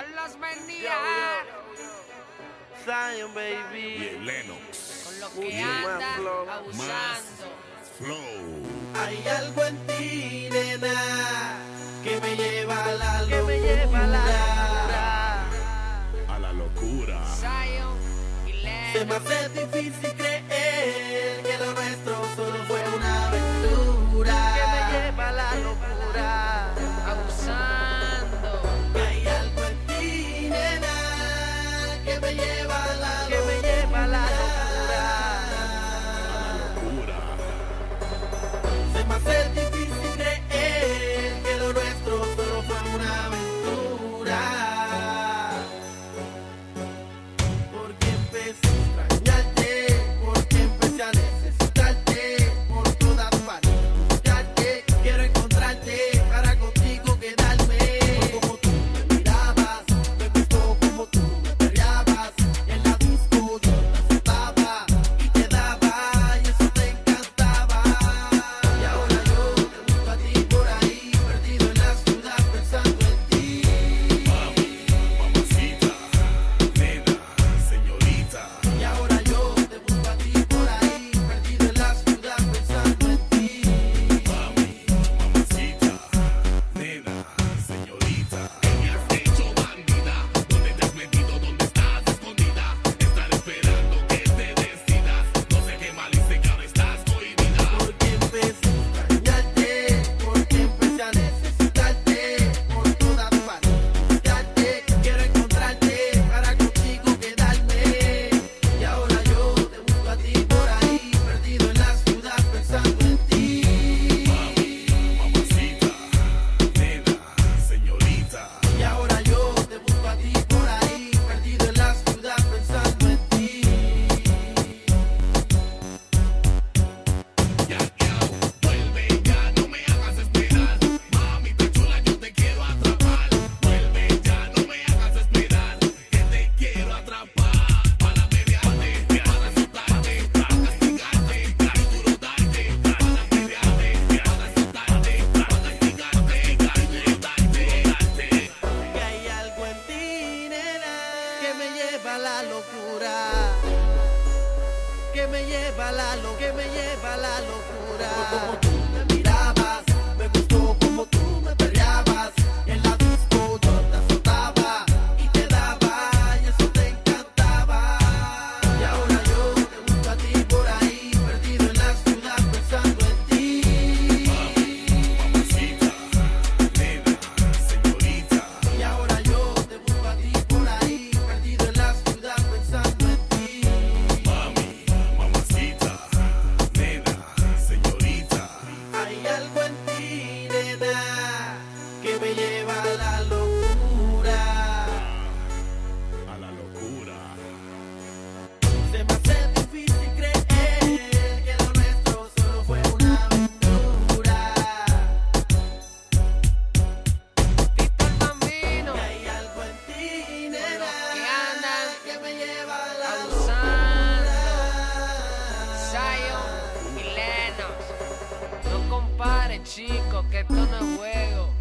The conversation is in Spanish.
Dios los bendiga. Zion, baby. Y Lennox. Con lo que anda abusando. Más flow. Hay algo en ti, nena, que me lleva a la locura. Que me lleva a la locura. A la locura. Zion y Lennox. Se me hace difícil Que me lleva la locura, que me lleva la lo, que me lleva la locura. chicos, que esto no es juego.